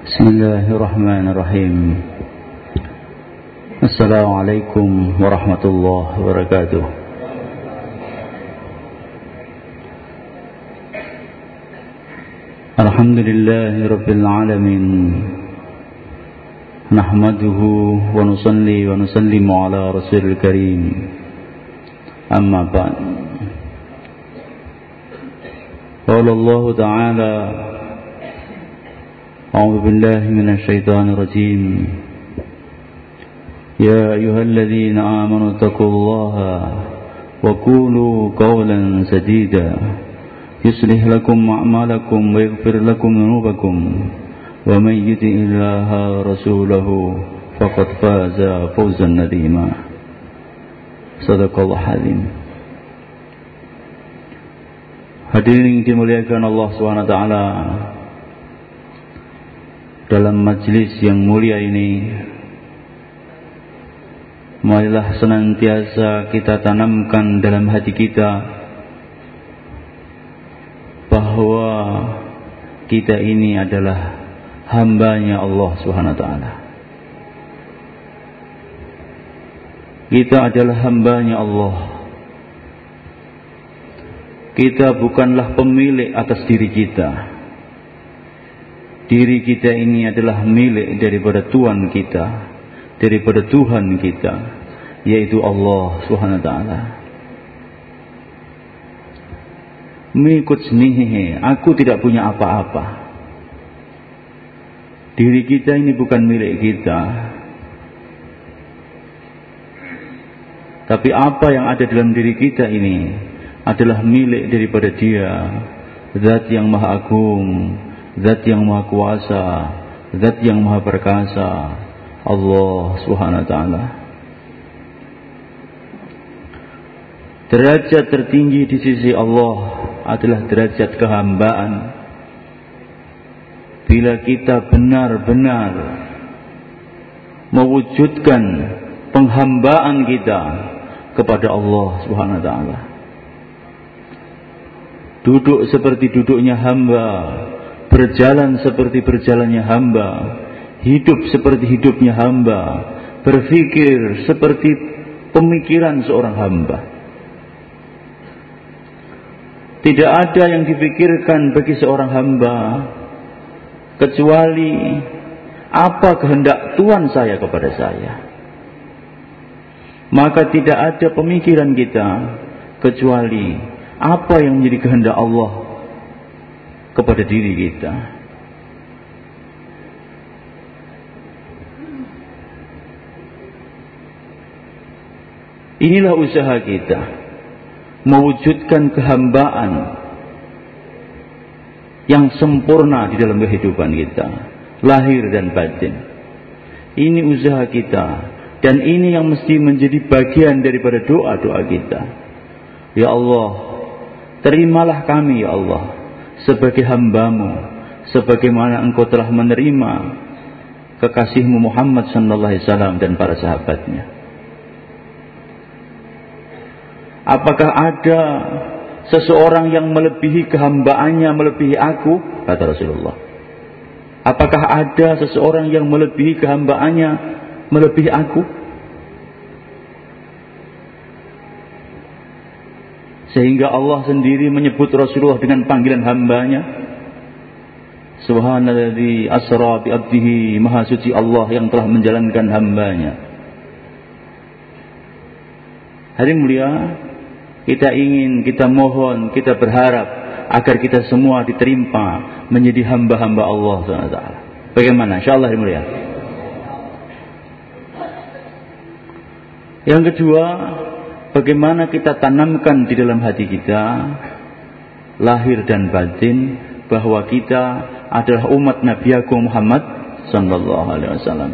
بسم الله الرحمن الرحيم. السلام عليكم ورحمة الله وبركاته. الحمد لله رب العالمين. نحمده ونصلي ونسلم على رسول الكريم. أما بعد. قال الله تعالى أعوذ بالله من الشيطان الرجيم. يا أيها الذين آمنوا اتقوا الله وقولوا قولا سديدا. يصلح لكم أعمالكم ويغفر لكم ذنوبكم. ومن يطع الله ورسوله فقد فاز فوزا نديما صدق الله العظيم. Hadirin dimuliakan Allah SWT Dalam majlis yang mulia ini Marilah senantiasa kita tanamkan dalam hati kita Bahwa kita ini adalah hambanya Allah SWT Kita adalah hambanya Allah kita bukanlah pemilik atas diri kita. Diri kita ini adalah milik daripada Tuhan kita, daripada Tuhan kita, yaitu Allah Subhanahu wa taala. Mengikut senihe, aku tidak punya apa-apa. Diri kita ini bukan milik kita. Tapi apa yang ada dalam diri kita ini adalah milik daripada dia Zat yang maha agung Zat yang maha kuasa Zat yang maha perkasa Allah subhanahu wa ta'ala. Derajat tertinggi di sisi Allah adalah derajat kehambaan. Bila kita benar-benar mewujudkan penghambaan kita kepada Allah Subhanahu wa taala. Duduk seperti duduknya hamba, berjalan seperti berjalannya hamba, hidup seperti hidupnya hamba, berpikir seperti pemikiran seorang hamba. Tidak ada yang dipikirkan bagi seorang hamba kecuali apa kehendak Tuhan saya kepada saya. Maka tidak ada pemikiran kita kecuali apa yang menjadi kehendak Allah kepada diri kita. Inilah usaha kita mewujudkan kehambaan yang sempurna di dalam kehidupan kita, lahir dan batin. Ini usaha kita dan ini yang mesti menjadi bagian daripada doa-doa kita. Ya Allah, Terimalah kami ya Allah sebagai hambamu sebagaimana engkau telah menerima kekasihmu Muhammad sallallahu alaihi wasallam dan para sahabatnya. Apakah ada seseorang yang melebihi kehambaannya melebihi aku? Kata Rasulullah. Apakah ada seseorang yang melebihi kehambaannya melebihi aku? Sehingga Allah sendiri menyebut Rasulullah dengan panggilan hambanya. Subhanalladzi asra bi abdihi maha suci Allah yang telah menjalankan hambanya. Hari mulia, kita ingin, kita mohon, kita berharap agar kita semua diterima menjadi hamba-hamba Allah SWT. Bagaimana? InsyaAllah hari mulia. Yang kedua, bagaimana kita tanamkan di dalam hati kita lahir dan batin bahwa kita adalah umat Nabi Agung Muhammad sallallahu alaihi wasallam.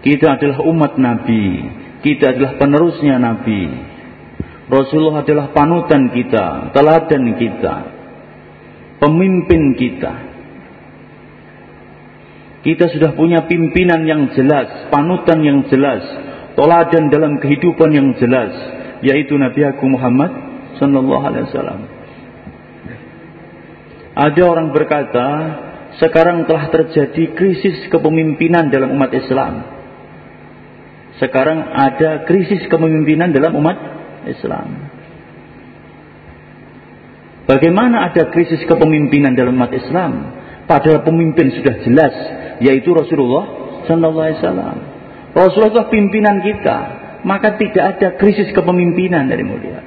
Kita adalah umat Nabi, kita adalah penerusnya Nabi. Rasulullah adalah panutan kita, teladan kita, pemimpin kita. Kita sudah punya pimpinan yang jelas, panutan yang jelas, toladan dalam kehidupan yang jelas, yaitu Nabi Agung Muhammad sallallahu alaihi wasallam. Ada orang berkata, sekarang telah terjadi krisis kepemimpinan dalam umat Islam. Sekarang ada krisis kepemimpinan dalam umat Islam. Bagaimana ada krisis kepemimpinan dalam umat Islam? Padahal pemimpin sudah jelas, yaitu Rasulullah Sallallahu Alaihi Wasallam. Rasulullah itu pimpinan kita, maka tidak ada krisis kepemimpinan dari mulia.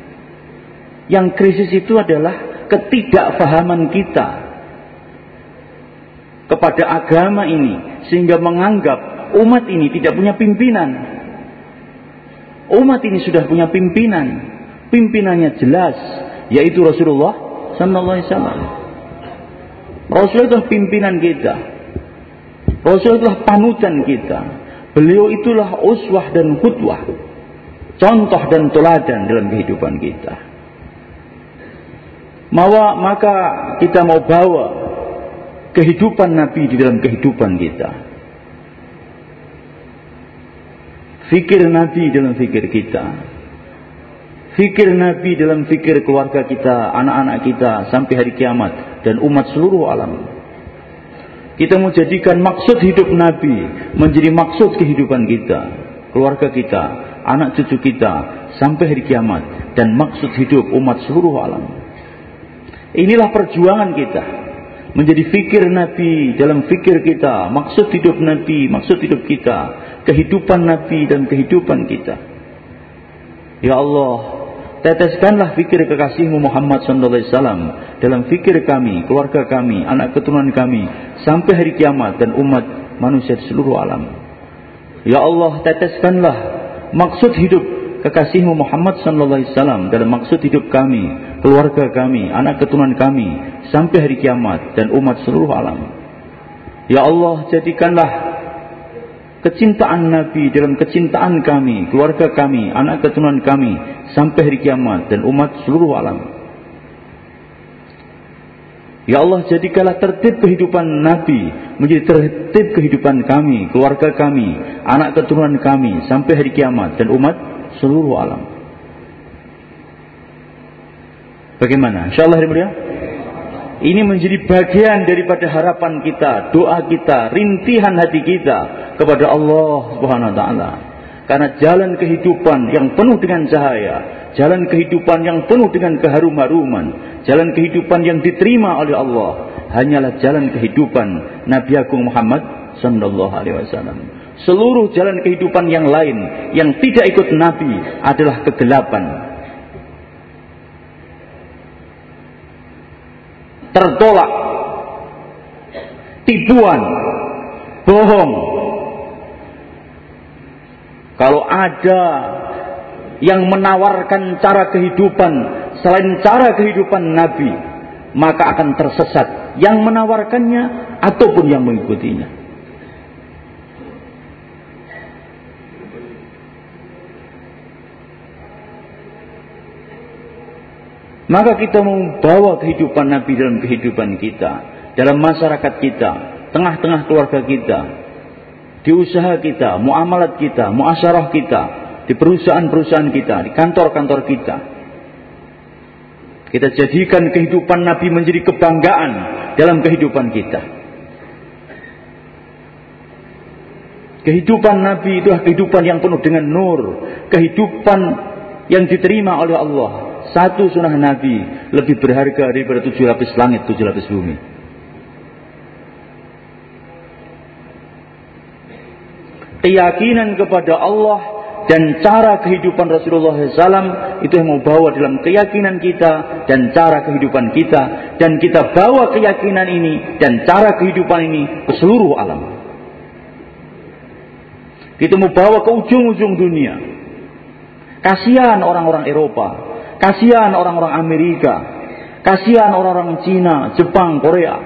Yang krisis itu adalah ketidakfahaman kita kepada agama ini sehingga menganggap umat ini tidak punya pimpinan. Umat ini sudah punya pimpinan. Pimpinannya jelas yaitu Rasulullah sallallahu alaihi wasallam. Rasulullah itu pimpinan kita. Rasulullah itulah panutan kita. Beliau itulah uswah dan khutwah. Contoh dan teladan dalam kehidupan kita. Mawa, maka kita mau bawa kehidupan Nabi di dalam kehidupan kita. Fikir Nabi dalam fikir kita. Fikir Nabi dalam fikir keluarga kita, anak-anak kita sampai hari kiamat dan umat seluruh alam. Kita mau jadikan maksud hidup Nabi menjadi maksud kehidupan kita, keluarga kita, anak cucu kita sampai hari kiamat dan maksud hidup umat seluruh alam. Inilah perjuangan kita. Menjadi fikir Nabi dalam fikir kita. Maksud hidup Nabi, maksud hidup kita. Kehidupan Nabi dan kehidupan kita. Ya Allah, teteskanlah fikir kekasihmu Muhammad SAW dalam fikir kami, keluarga kami, anak keturunan kami, sampai hari kiamat dan umat manusia di seluruh alam. Ya Allah, teteskanlah maksud hidup kekasihmu Muhammad sallallahu alaihi wasallam dalam maksud hidup kami, keluarga kami, anak keturunan kami sampai hari kiamat dan umat seluruh alam. Ya Allah, jadikanlah kecintaan Nabi dalam kecintaan kami, keluarga kami, anak keturunan kami sampai hari kiamat dan umat seluruh alam. Ya Allah jadikanlah tertib kehidupan Nabi menjadi tertib kehidupan kami, keluarga kami, anak keturunan kami sampai hari kiamat dan umat seluruh alam. Bagaimana? Insyaallah hari mulia. Ini menjadi bagian daripada harapan kita, doa kita, rintihan hati kita kepada Allah Subhanahu wa taala. Karena jalan kehidupan yang penuh dengan cahaya, jalan kehidupan yang penuh dengan keharum-haruman, jalan kehidupan yang diterima oleh Allah hanyalah jalan kehidupan Nabi Agung Muhammad sallallahu alaihi wasallam. Seluruh jalan kehidupan yang lain yang tidak ikut Nabi adalah kegelapan. Tertolak. Tipuan. Bohong. Kalau ada yang menawarkan cara kehidupan selain cara kehidupan Nabi, maka akan tersesat yang menawarkannya ataupun yang mengikutinya. Maka kita membawa kehidupan Nabi dalam kehidupan kita, dalam masyarakat kita, tengah-tengah keluarga kita, di usaha kita, muamalat kita, muasyarah kita, di perusahaan-perusahaan kita, di kantor-kantor kita. Kita jadikan kehidupan Nabi menjadi kebanggaan dalam kehidupan kita. Kehidupan Nabi itu kehidupan yang penuh dengan nur, kehidupan yang diterima oleh Allah, satu sunnah Nabi lebih berharga daripada tujuh lapis langit, tujuh lapis bumi. Keyakinan kepada Allah dan cara kehidupan Rasulullah SAW itu yang membawa dalam keyakinan kita dan cara kehidupan kita dan kita bawa keyakinan ini dan cara kehidupan ini ke seluruh alam. Kita mau bawa ke ujung-ujung dunia. Kasihan orang-orang Eropa Kasihan orang-orang Amerika. Kasihan orang-orang Cina, Jepang, Korea.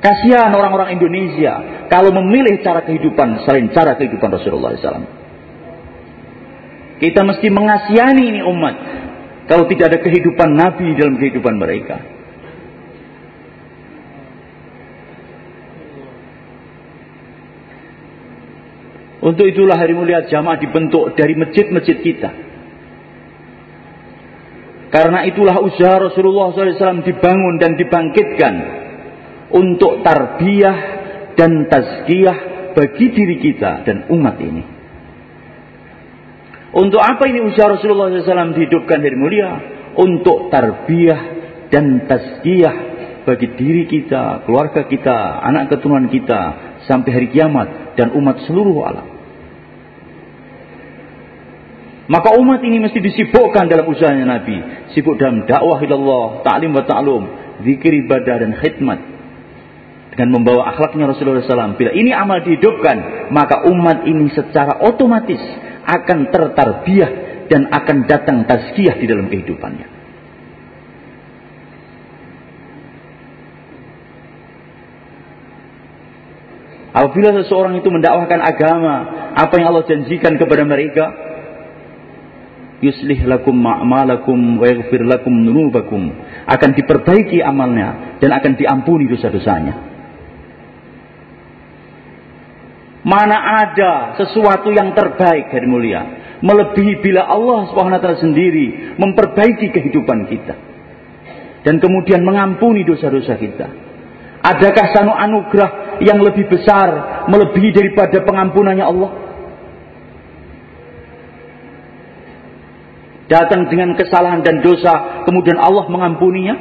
Kasihan orang-orang Indonesia. Kalau memilih cara kehidupan selain cara kehidupan Rasulullah SAW. Kita mesti mengasihani ini umat. Kalau tidak ada kehidupan Nabi dalam kehidupan mereka. Untuk itulah hari mulia jamaah dibentuk dari masjid-masjid kita. Karena itulah usaha Rasulullah SAW dibangun dan dibangkitkan untuk tarbiyah dan tazkiyah bagi diri kita dan umat ini. Untuk apa ini usaha Rasulullah SAW dihidupkan dari mulia? Untuk tarbiyah dan tazkiyah bagi diri kita, keluarga kita, anak keturunan kita sampai hari kiamat dan umat seluruh alam. Maka umat ini mesti disibukkan dalam usahanya Nabi. Sibuk dalam dakwah ilallah, ta'lim wa ta'lum, zikir ibadah dan khidmat. Dengan membawa akhlaknya Rasulullah SAW. Bila ini amal dihidupkan, maka umat ini secara otomatis akan tertarbiah dan akan datang tazkiyah di dalam kehidupannya. Apabila seseorang itu mendakwahkan agama, apa yang Allah janjikan kepada mereka, yuslih lakum ma'malakum wa yaghfir lakum nunubakum akan diperbaiki amalnya dan akan diampuni dosa-dosanya Mana ada sesuatu yang terbaik dari mulia melebihi bila Allah Swt sendiri memperbaiki kehidupan kita dan kemudian mengampuni dosa-dosa kita. Adakah sanu anugerah yang lebih besar melebihi daripada pengampunannya Allah? Datang dengan kesalahan dan dosa, kemudian Allah mengampuninya?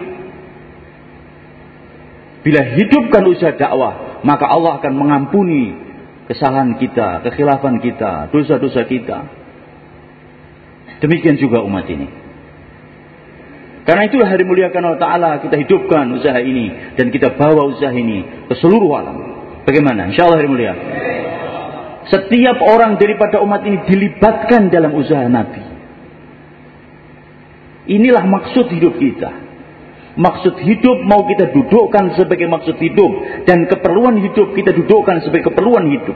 Bila hidupkan usaha dakwah, maka Allah akan mengampuni kesalahan kita, kekhilafan kita, dosa-dosa kita. Demikian juga umat ini. Karena itulah hari muliakan Allah Ta'ala kita hidupkan usaha ini dan kita bawa usaha ini ke seluruh alam. Bagaimana? Insya Allah hari mulia. Setiap orang daripada umat ini dilibatkan dalam usaha Nabi. Inilah maksud hidup kita. Maksud hidup mau kita dudukkan sebagai maksud hidup. Dan keperluan hidup kita dudukkan sebagai keperluan hidup.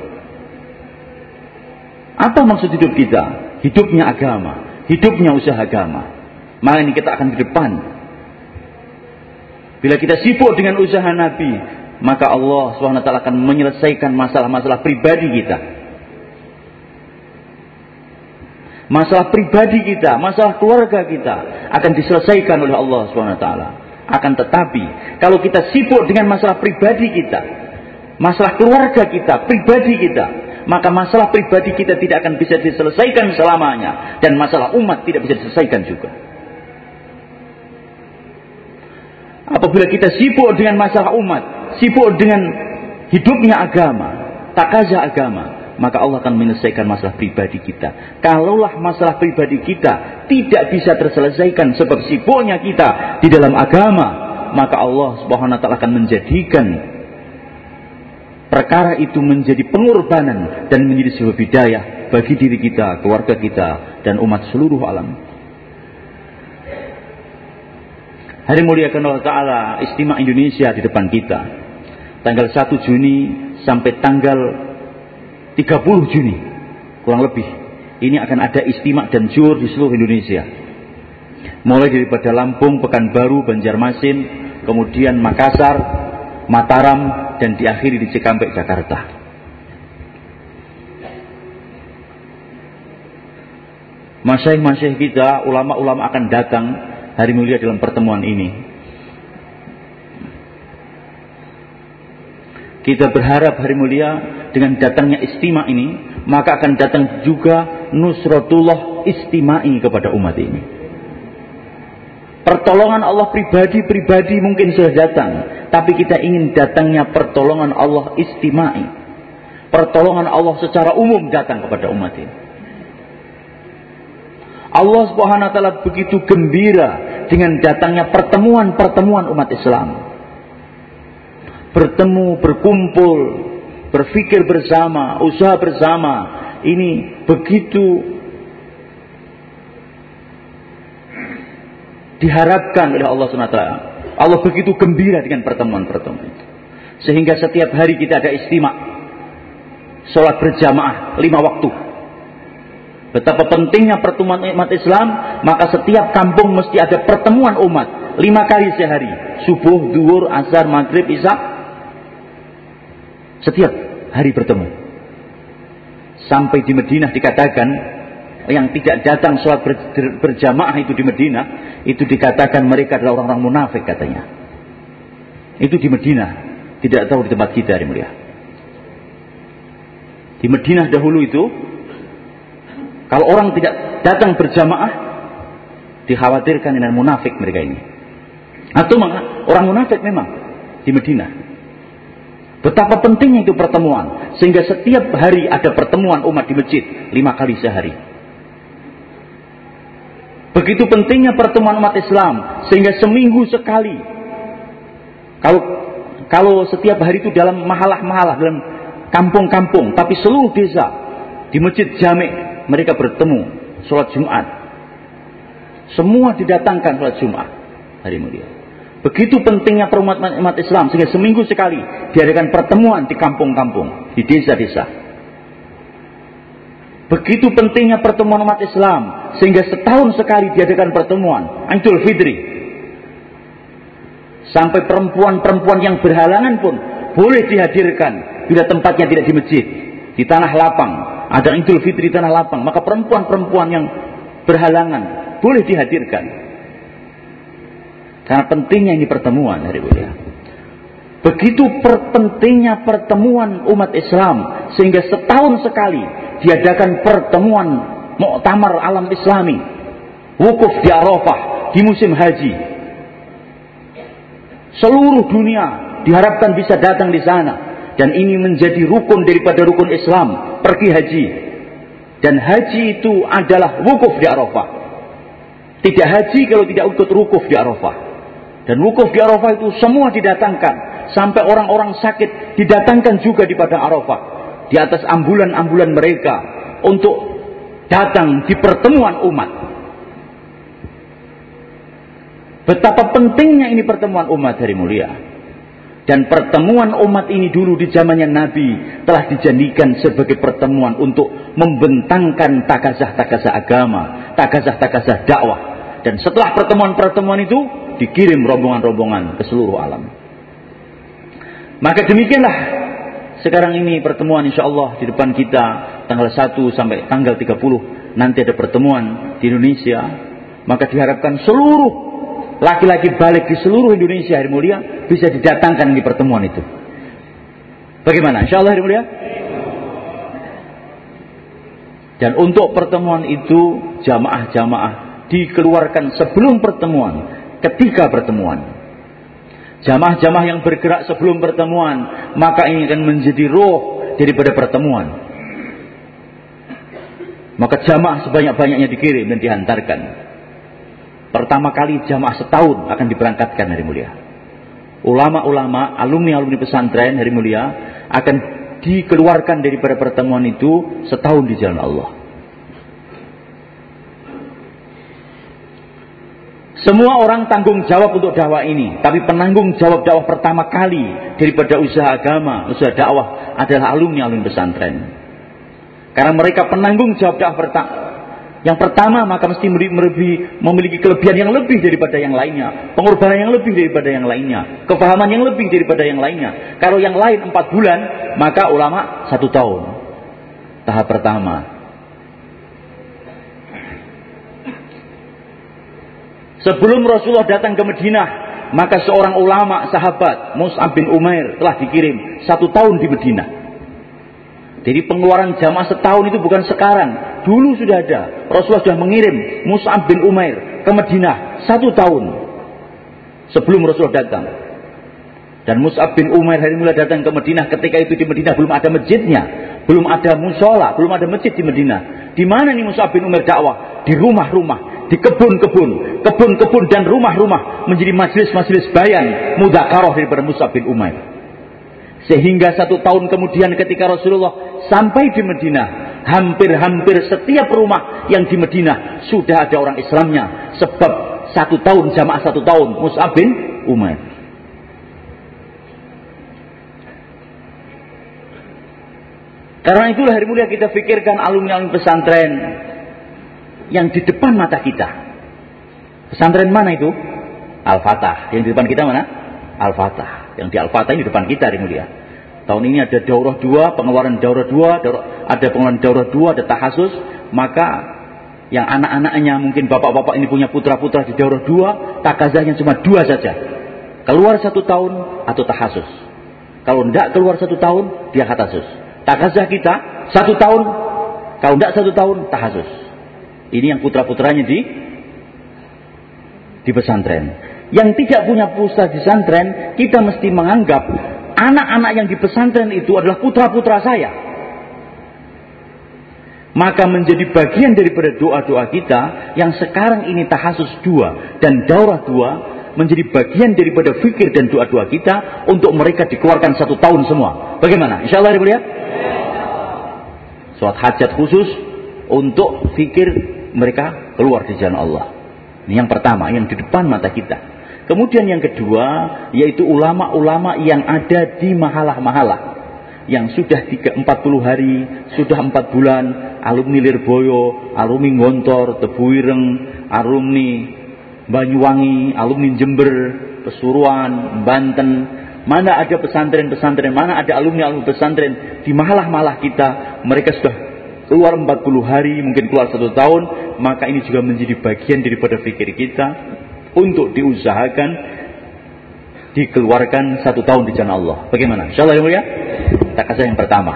Apa maksud hidup kita? Hidupnya agama. Hidupnya usaha agama. Maka ini kita akan ke depan. Bila kita sibuk dengan usaha Nabi, maka Allah SWT akan menyelesaikan masalah-masalah pribadi kita. Masalah pribadi kita, masalah keluarga kita akan diselesaikan oleh Allah SWT. Akan tetapi, kalau kita sibuk dengan masalah pribadi kita, masalah keluarga kita, pribadi kita, maka masalah pribadi kita tidak akan bisa diselesaikan selamanya. Dan masalah umat tidak bisa diselesaikan juga. Apabila kita sibuk dengan masalah umat, sibuk dengan hidupnya agama, takaza agama, maka Allah akan menyelesaikan masalah pribadi kita. Kalaulah masalah pribadi kita tidak bisa terselesaikan sebab sibuknya kita di dalam agama, maka Allah Subhanahu wa taala akan menjadikan perkara itu menjadi pengorbanan dan menjadi sebuah bidayah bagi diri kita, keluarga kita dan umat seluruh alam. Hari muliakan Allah Ta'ala istimewa Indonesia di depan kita. Tanggal 1 Juni sampai tanggal 30 Juni. Kurang lebih. Ini akan ada istimak dan jur di seluruh Indonesia. Mulai daripada Lampung, Pekanbaru, Banjarmasin kemudian Makassar, Mataram dan diakhiri di Cikampek, Jakarta. Masyaih-masyaih kita, ulama-ulama akan datang hari mulia dalam pertemuan ini. Kita berharap hari mulia dengan datangnya istimewa ini, maka akan datang juga nusratullah istimai kepada umat ini. Pertolongan Allah pribadi-pribadi mungkin sudah datang, tapi kita ingin datangnya pertolongan Allah istimai. Pertolongan Allah secara umum datang kepada umat ini. Allah Subhanahu wa taala begitu gembira dengan datangnya pertemuan-pertemuan umat Islam. Bertemu, berkumpul, berpikir bersama, usaha bersama, ini begitu diharapkan oleh Allah SWT. Allah begitu gembira dengan pertemuan-pertemuan itu. Sehingga setiap hari kita ada istimak. Sholat berjamaah lima waktu. Betapa pentingnya pertemuan umat Islam, maka setiap kampung mesti ada pertemuan umat. Lima kali sehari. Subuh, duhur, asar, maghrib, isya. Setiap hari bertemu. Sampai di Madinah dikatakan yang tidak datang sholat ber, berjamaah itu di Madinah itu dikatakan mereka adalah orang-orang munafik katanya. Itu di Madinah. Tidak tahu di tempat kita hari mulia. Di Madinah dahulu itu, kalau orang tidak datang berjamaah, dikhawatirkan dengan munafik mereka ini. Atau orang munafik memang di Madinah. Betapa pentingnya itu pertemuan. Sehingga setiap hari ada pertemuan umat di masjid. Lima kali sehari. Begitu pentingnya pertemuan umat Islam. Sehingga seminggu sekali. Kalau kalau setiap hari itu dalam mahalah-mahalah. Dalam kampung-kampung. Tapi seluruh desa. Di masjid jamik. Mereka bertemu. Sholat Jumat. Semua didatangkan sholat Jumat. Hari mulia. Begitu pentingnya perumat umat Islam sehingga seminggu sekali diadakan pertemuan di kampung-kampung, di desa-desa. Begitu pentingnya pertemuan umat Islam sehingga setahun sekali diadakan pertemuan Idul Fitri. Sampai perempuan-perempuan yang berhalangan pun boleh dihadirkan bila tempatnya tidak di masjid, di tanah lapang. Ada Idul Fitri di tanah lapang, maka perempuan-perempuan yang berhalangan boleh dihadirkan karena pentingnya ini pertemuan dari mulia. Begitu pentingnya pertemuan umat Islam sehingga setahun sekali diadakan pertemuan muktamar alam Islami, wukuf di Arafah di musim haji. Seluruh dunia diharapkan bisa datang di sana dan ini menjadi rukun daripada rukun Islam, pergi haji. Dan haji itu adalah wukuf di Arafah. Tidak haji kalau tidak ikut wukuf di Arafah. Dan wukuf di Arafah itu semua didatangkan. Sampai orang-orang sakit didatangkan juga di padang Arafah. Di atas ambulan-ambulan mereka. Untuk datang di pertemuan umat. Betapa pentingnya ini pertemuan umat dari mulia. Dan pertemuan umat ini dulu di zamannya Nabi telah dijadikan sebagai pertemuan untuk membentangkan takazah-takazah agama, takazah-takazah dakwah. Dan setelah pertemuan-pertemuan itu dikirim rombongan-rombongan ke seluruh alam. Maka demikianlah sekarang ini pertemuan insya Allah di depan kita tanggal 1 sampai tanggal 30 nanti ada pertemuan di Indonesia. Maka diharapkan seluruh laki-laki balik di seluruh Indonesia hari mulia bisa didatangkan di pertemuan itu. Bagaimana? Insya Allah hari mulia. Dan untuk pertemuan itu jamaah-jamaah dikeluarkan sebelum pertemuan ketika pertemuan. Jamaah-jamaah yang bergerak sebelum pertemuan, maka ini akan menjadi roh daripada pertemuan. Maka jamaah sebanyak-banyaknya dikirim dan dihantarkan. Pertama kali jamaah setahun akan diberangkatkan hari mulia. Ulama-ulama, alumni-alumni pesantren hari mulia akan dikeluarkan daripada pertemuan itu setahun di jalan Allah. Semua orang tanggung jawab untuk dakwah ini. Tapi penanggung jawab dakwah pertama kali daripada usaha agama, usaha dakwah adalah alumni-alumni pesantren. Karena mereka penanggung jawab dakwah pertama. Yang pertama maka mesti memiliki kelebihan yang lebih daripada yang lainnya. Pengorbanan yang lebih daripada yang lainnya. Kefahaman yang lebih daripada yang lainnya. Kalau yang lain empat bulan, maka ulama satu tahun. Tahap pertama. Sebelum Rasulullah datang ke Madinah, maka seorang ulama sahabat Mus'ab bin Umair telah dikirim satu tahun di Madinah. Jadi pengeluaran jamaah setahun itu bukan sekarang. Dulu sudah ada. Rasulullah sudah mengirim Mus'ab bin Umair ke Madinah satu tahun. Sebelum Rasulullah datang. Dan Mus'ab bin Umair hari mulai datang ke Madinah. Ketika itu di Madinah belum ada masjidnya. Belum ada musola. Belum ada masjid di Madinah. Di mana nih Mus'ab bin Umair dakwah? Di rumah-rumah di kebun-kebun, kebun-kebun dan rumah-rumah menjadi majelis-majelis bayan mudakaroh daripada Musa bin Umair. Sehingga satu tahun kemudian ketika Rasulullah sampai di Medina, hampir-hampir setiap rumah yang di Medina sudah ada orang Islamnya. Sebab satu tahun jamaah satu tahun Musa bin Umair. Karena itulah hari mulia kita pikirkan alumni-alumni pesantren yang di depan mata kita. Pesantren mana itu? Al-Fatah. Yang di depan kita mana? Al-Fatah. Yang di Al-Fatah ini di depan kita, di mulia. Tahun ini ada daurah dua, pengeluaran daurah dua, daurah, ada pengeluaran daurah dua, ada tahasus. Maka yang anak-anaknya mungkin bapak-bapak ini punya putra-putra di daurah dua, takazahnya cuma dua saja. Keluar satu tahun atau tahasus. Kalau tidak keluar satu tahun, dia katasus. Takazah kita, satu tahun. Kalau tidak satu tahun, tahasus. Ini yang putra-putranya di di pesantren. Yang tidak punya pusat di pesantren, kita mesti menganggap anak-anak yang di pesantren itu adalah putra-putra saya. Maka menjadi bagian daripada doa-doa kita yang sekarang ini tahasus dua dan daurah dua menjadi bagian daripada fikir dan doa-doa kita untuk mereka dikeluarkan satu tahun semua. Bagaimana? Insya Allah ya. Suat hajat khusus untuk fikir mereka keluar di jalan Allah. Ini yang pertama, yang di depan mata kita. Kemudian yang kedua, yaitu ulama-ulama yang ada di mahalah-mahalah. Yang sudah 40 hari, sudah 4 bulan, alumni Lirboyo, alumni Ngontor, Tebuireng, alumni Banyuwangi, alumni Jember, Pesuruan, Banten. Mana ada pesantren-pesantren, mana ada alumni-alumni pesantren. Di mahalah-mahalah kita, mereka sudah keluar 40 hari, mungkin keluar satu tahun, maka ini juga menjadi bagian daripada pikir kita untuk diusahakan dikeluarkan satu tahun di jalan Allah. Bagaimana? Insyaallah ya mulia. Takazah yang pertama.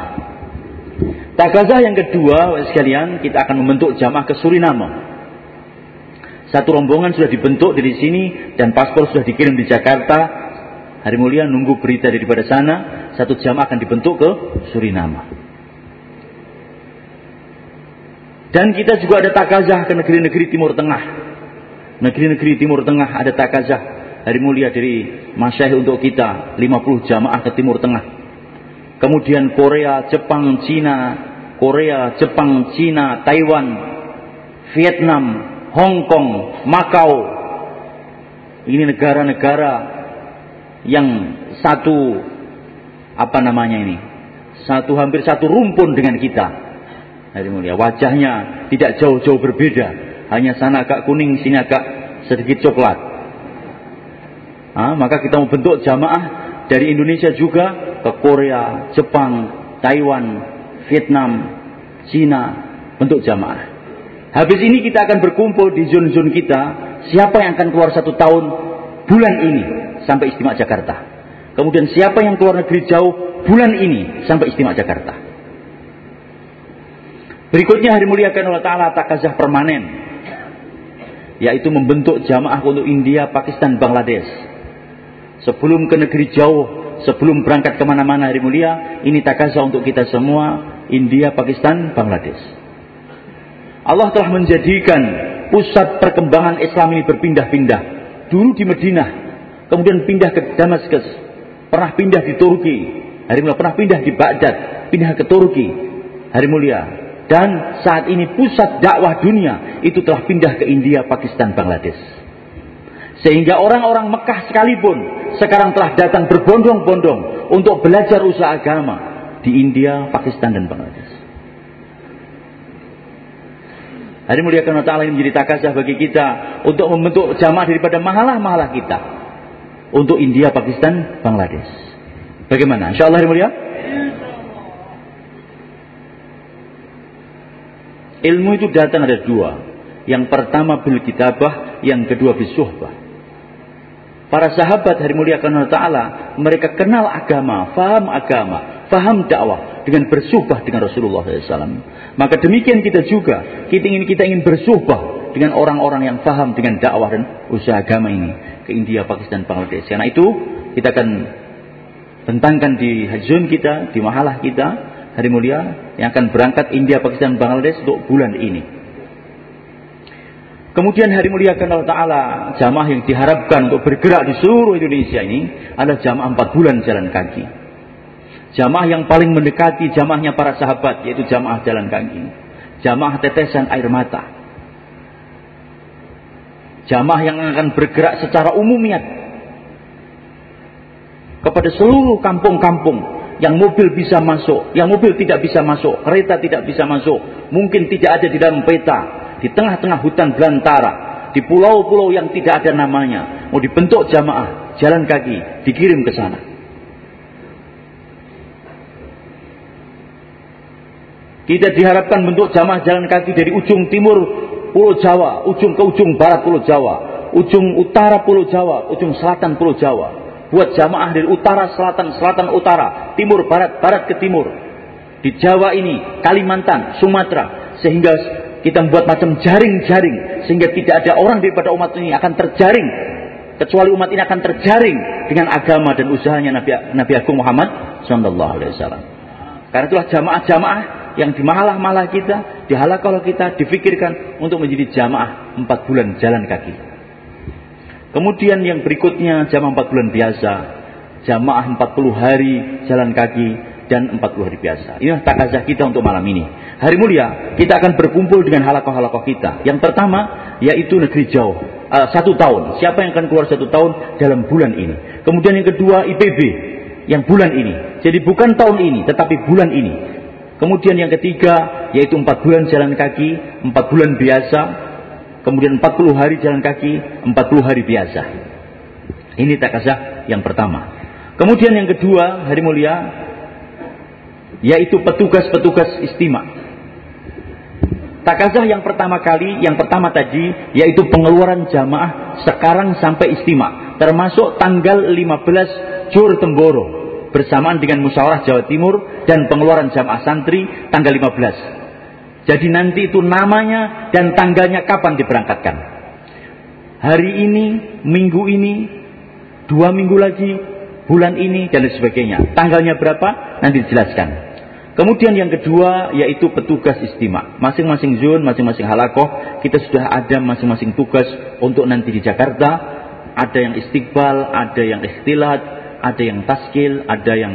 Takazah yang kedua, sekalian, kita akan membentuk jamaah ke Suriname. Satu rombongan sudah dibentuk dari sini dan paspor sudah dikirim di Jakarta. Hari mulia nunggu berita daripada sana, satu jamaah akan dibentuk ke Suriname. Dan kita juga ada takazah ke negeri-negeri Timur Tengah. Negeri-negeri Timur Tengah ada takazah. Hari mulia dari masyayikh untuk kita 50 jamaah ke Timur Tengah. Kemudian Korea, Jepang, Cina Korea, Jepang, Cina, Taiwan Vietnam, Hong Kong, Makau ini negara-negara yang satu apa namanya ini? Satu hampir satu rumpun dengan kita hari mulia wajahnya tidak jauh-jauh berbeda hanya sana agak kuning, sini agak sedikit coklat. Ah, maka kita mau bentuk jamaah dari Indonesia juga ke Korea, Jepang, Taiwan, Vietnam, Cina, bentuk jamaah. Habis ini kita akan berkumpul di zon-zon kita. Siapa yang akan keluar satu tahun bulan ini sampai istimewa Jakarta. Kemudian siapa yang keluar negeri jauh bulan ini sampai istimewa Jakarta. Berikutnya hari muliakan Allah Ta'ala takazah permanen yaitu membentuk jamaah untuk India, Pakistan, Bangladesh. Sebelum ke negeri jauh, sebelum berangkat ke mana-mana hari mulia, ini takazah untuk kita semua, India, Pakistan, Bangladesh. Allah telah menjadikan pusat perkembangan Islam ini berpindah-pindah. Dulu di Madinah, kemudian pindah ke Damaskus, pernah pindah di Turki, hari mulia pernah pindah di Baghdad, pindah ke Turki, hari mulia dan saat ini pusat dakwah dunia itu telah pindah ke India, Pakistan, Bangladesh. Sehingga orang-orang Mekah sekalipun sekarang telah datang berbondong-bondong untuk belajar usaha agama di India, Pakistan, dan Bangladesh. Hari mulia karena ta'ala ini menjadi takazah bagi kita untuk membentuk jamaah daripada mahalah-mahalah kita. Untuk India, Pakistan, Bangladesh. Bagaimana? Insya Allah hari mulia? Ilmu itu datang ada dua. Yang pertama bil kitabah, yang kedua bil suhbah. Para sahabat hari mulia karena Ta'ala, mereka kenal agama, faham agama, faham dakwah dengan bersuhbah dengan Rasulullah SAW. Maka demikian kita juga, kita ingin kita ingin bersuhbah dengan orang-orang yang faham dengan dakwah dan usaha agama ini ke India, Pakistan, Bangladesh. Karena itu kita akan tentangkan di hajun kita, di mahalah kita, hari mulia yang akan berangkat India, Pakistan, Bangladesh untuk bulan ini. Kemudian hari mulia Allah Ta'ala jamaah yang diharapkan untuk bergerak di seluruh Indonesia ini adalah jamaah empat bulan jalan kaki. Jamaah yang paling mendekati jamaahnya para sahabat yaitu jamaah jalan kaki. Jamaah tetesan air mata. Jamaah yang akan bergerak secara umumiat kepada seluruh kampung-kampung yang mobil bisa masuk, yang mobil tidak bisa masuk, kereta tidak bisa masuk, mungkin tidak ada di dalam peta, di tengah-tengah hutan belantara, di pulau-pulau yang tidak ada namanya, mau dibentuk jamaah, jalan kaki, dikirim ke sana. Kita diharapkan bentuk jamaah jalan kaki dari ujung timur Pulau Jawa, ujung ke ujung barat Pulau Jawa, ujung utara Pulau Jawa, ujung selatan Pulau Jawa, Buat jamaah dari utara, selatan, selatan, utara, timur, barat, barat ke timur. Di Jawa ini, Kalimantan, Sumatera. Sehingga kita membuat macam jaring-jaring. Sehingga tidak ada orang daripada umat ini akan terjaring. Kecuali umat ini akan terjaring dengan agama dan usahanya Nabi, Nabi Agung Muhammad Sallallahu Alaihi Wasallam. Karena itulah jamaah-jamaah yang dimalah-malah kita, dihalak kalau kita difikirkan untuk menjadi jamaah empat bulan jalan kaki. Kemudian yang berikutnya jamaah empat bulan biasa, jamaah empat puluh hari jalan kaki dan empat puluh hari biasa. Inilah takazah kita untuk malam ini. Hari mulia, kita akan berkumpul dengan halakoh-halakoh kita. Yang pertama, yaitu negeri jauh. Uh, satu tahun. Siapa yang akan keluar satu tahun dalam bulan ini. Kemudian yang kedua, IPB. Yang bulan ini. Jadi bukan tahun ini, tetapi bulan ini. Kemudian yang ketiga yaitu empat bulan jalan kaki, empat bulan biasa, kemudian empat puluh hari jalan kaki, empat puluh hari biasa. Ini takazah yang pertama. Kemudian yang kedua, hari mulia, yaitu petugas-petugas istimewa. Takazah yang pertama kali, yang pertama tadi, yaitu pengeluaran jamaah sekarang sampai istimewa. Termasuk tanggal 15 Jur Temboro bersamaan dengan musyawarah Jawa Timur dan pengeluaran jamaah santri tanggal 15. Jadi nanti itu namanya dan tanggalnya kapan diberangkatkan. Hari ini, minggu ini, dua minggu lagi, bulan ini, dan sebagainya. Tanggalnya berapa? Nanti dijelaskan. Kemudian yang kedua yaitu petugas istimewa. Masing-masing zon, masing-masing halakoh, kita sudah ada masing-masing tugas untuk nanti di Jakarta. Ada yang istiqbal, ada yang istilat, ada yang taskil, ada yang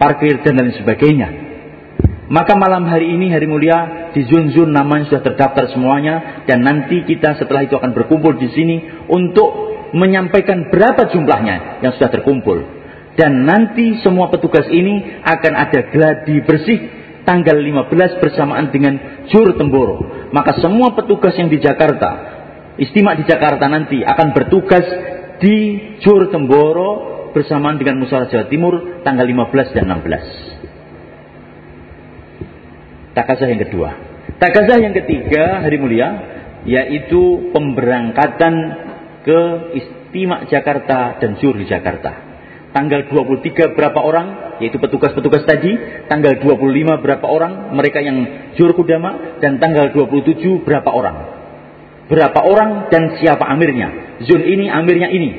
parkir dan lain sebagainya. Maka malam hari ini hari mulia di zon-zon namanya sudah terdaftar semuanya dan nanti kita setelah itu akan berkumpul di sini untuk menyampaikan berapa jumlahnya yang sudah terkumpul. Dan nanti semua petugas ini akan ada gladi bersih tanggal 15 bersamaan dengan Jur Temboro. Maka semua petugas yang di Jakarta, istimewa di Jakarta nanti akan bertugas di Jur Temboro bersamaan dengan musyawarah Jawa Timur tanggal 15 dan 16. Takazah yang kedua. Takazah yang ketiga hari mulia yaitu pemberangkatan ke Istimak Jakarta dan Jur Jakarta. Tanggal 23 berapa orang yaitu petugas-petugas tadi, tanggal 25 berapa orang mereka yang Jur Kudama dan tanggal 27 berapa orang. Berapa orang dan siapa amirnya. Zon ini amirnya ini,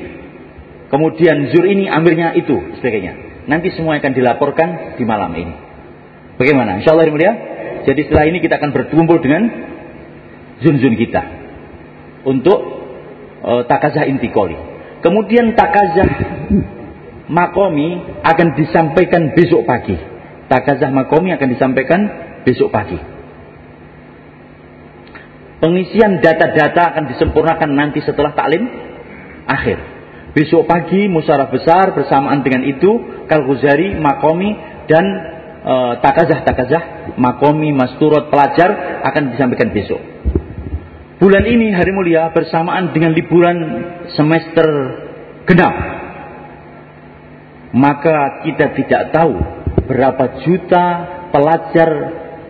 Kemudian zur ini amirnya itu sebagainya. Nanti semua akan dilaporkan di malam ini. Bagaimana? Insya Allah mulia. Jadi setelah ini kita akan berkumpul dengan zun-zun kita untuk uh, takazah intikoli. Kemudian takazah makomi akan disampaikan besok pagi. Takazah makomi akan disampaikan besok pagi. Pengisian data-data akan disempurnakan nanti setelah taklim akhir. Besok pagi musyawarah besar bersamaan dengan itu Kal-Ghazari, Makomi dan e, takazah-takazah Makomi, Masturot, pelajar akan disampaikan besok. Bulan ini hari mulia bersamaan dengan liburan semester genap. Maka kita tidak tahu berapa juta pelajar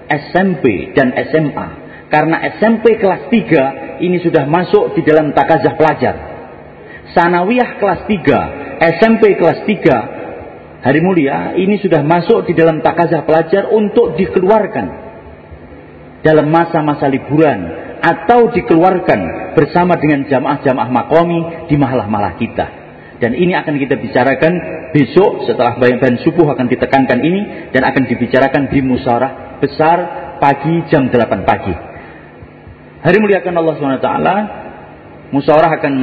SMP dan SMA. Karena SMP kelas 3 ini sudah masuk di dalam takazah pelajar sanawiyah kelas 3, SMP kelas 3, hari mulia ini sudah masuk di dalam takazah pelajar untuk dikeluarkan dalam masa-masa liburan atau dikeluarkan bersama dengan jamaah-jamaah makomi di malah-malah kita. Dan ini akan kita bicarakan besok setelah bayan-bayan subuh akan ditekankan ini dan akan dibicarakan di musyawarah besar pagi jam 8 pagi. Hari muliakan Allah SWT, musyawarah akan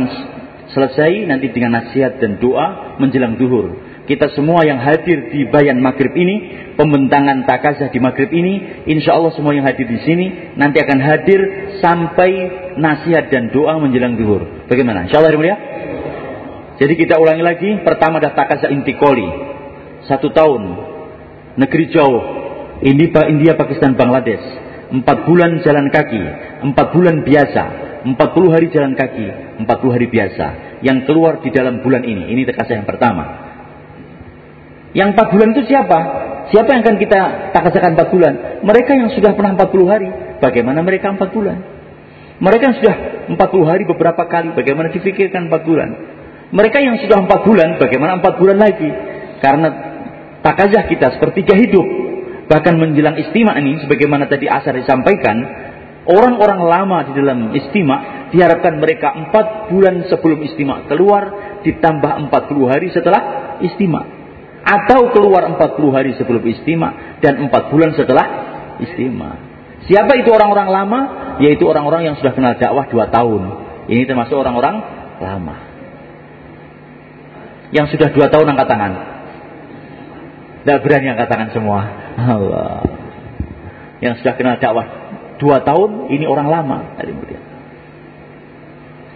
Selesai nanti dengan nasihat dan doa menjelang duhur. Kita semua yang hadir di bayan maghrib ini, pembentangan takazah di maghrib ini, insya Allah semua yang hadir di sini nanti akan hadir sampai nasihat dan doa menjelang duhur. Bagaimana? Insya Allah ya. Jadi kita ulangi lagi. Pertama ada takazah intikoli. Satu tahun. Negeri jauh. India, Pakistan, Bangladesh. Empat bulan jalan kaki. Empat bulan biasa 40 hari jalan kaki, 40 hari biasa yang keluar di dalam bulan ini. Ini takasah yang pertama. Yang 4 bulan itu siapa? Siapa yang akan kita takasakan 4 bulan? Mereka yang sudah pernah 40 hari. Bagaimana mereka 4 bulan? Mereka yang sudah 40 hari beberapa kali. Bagaimana difikirkan 4 bulan? Mereka yang sudah empat bulan, bagaimana empat bulan lagi? Karena takazah kita sepertiga hidup. Bahkan menjelang istimewa ini, sebagaimana tadi Asar disampaikan, orang-orang lama di dalam istimewa diharapkan mereka empat bulan sebelum istimewa keluar, ditambah empat puluh hari setelah istimewa. Atau keluar empat puluh hari sebelum istimewa dan empat bulan setelah istimewa. Siapa itu orang-orang lama? Yaitu orang-orang yang sudah kenal dakwah dua tahun. Ini termasuk orang-orang lama. Yang sudah dua tahun angkat tangan. Tidak berani angkat tangan semua. Allah. Yang sudah kenal dakwah dua tahun, ini orang lama. Hari mulia.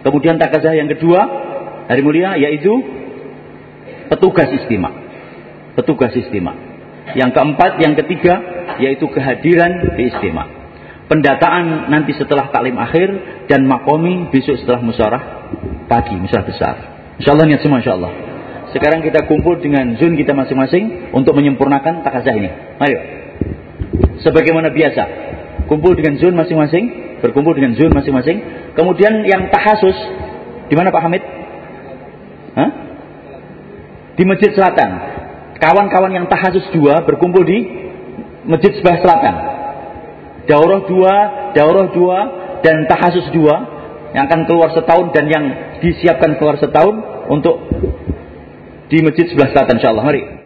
Kemudian takazah yang kedua, hari mulia, yaitu petugas istimewa. Petugas istimewa. Yang keempat, yang ketiga, yaitu kehadiran di istimewa. Pendataan nanti setelah taklim akhir dan makomi besok setelah musyawarah pagi, musyawarah besar. Insya Allah niat semua insya Allah. Sekarang kita kumpul dengan zon kita masing-masing untuk menyempurnakan takazah ini. Ayo. Sebagaimana biasa. Kumpul dengan zon masing-masing. Berkumpul dengan zon masing-masing. Kemudian yang tahasus. Di mana Pak Hamid? Hah? Di Masjid Selatan. Kawan-kawan yang tahasus dua berkumpul di Masjid sebelah selatan. Daurah dua, daurah dua, dan tahasus dua yang akan keluar setahun dan yang disiapkan keluar setahun untuk di masjid sebelah selatan insyaallah. Mari.